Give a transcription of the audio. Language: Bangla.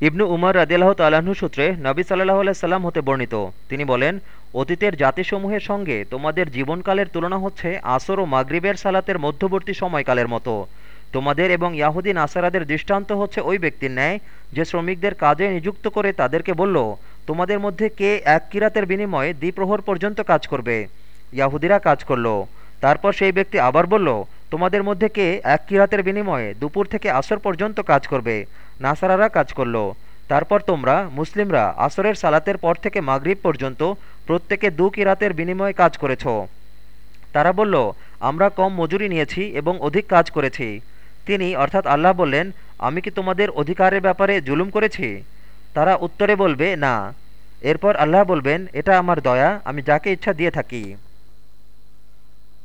ইবনু উমর রাদিয়াল্লাহ তাল্লাহ্ন সূত্রে নবী সাল্লাহ সাল্লাম হতে বর্ণিত। তিনি বলেন, অতীতের জাতিসমূহের সঙ্গে তোমাদের জীবনকালের তুলনা হচ্ছে আসর ও মাগরিবের সালাতের মধ্যবর্তী সময়কালের মতো। তোমাদের এবং ইয়াহুদি নাসারাদের দৃষ্টান্ত হচ্ছে ওই ব্যক্তির ন্যায় যে শ্রমিকদের কাজে নিযুক্ত করে তাদেরকে বলল, তোমাদের মধ্যে কে এক কিরাতের বিনিময়ে দ্বিপ্রহর পর্যন্ত কাজ করবে? ইয়াহুদিরা কাজ করল। তারপর সেই ব্যক্তি আবার বলল তোমাদের মধ্যে কে এক কিরাতের বিনিময়ে দুপুর থেকে আসর পর্যন্ত কাজ করবে? নাসারারা কাজ করল। তারপর তোমরা, মুসলিমরা, আসরের সালাতের পর থেকে মাগরিব পর্যন্ত প্রত্যেকে দু কিরাতের বিনিময়ে কাজ করেছ। তারা বলল, আমরা কম মজুরি নিয়েছি এবং অধিক কাজ করেছি। তিনি, অর্থাৎ আল্লাহ বললেন, আমি কি তোমাদের অধিকারের ব্যাপারে জুলুম করেছি? তারা উত্তরে বলবে, না। এরপর আল্লাহ বলবেন, এটা আমার দয়া, আমি যাকে ইচ্ছা দিয়ে থাকি।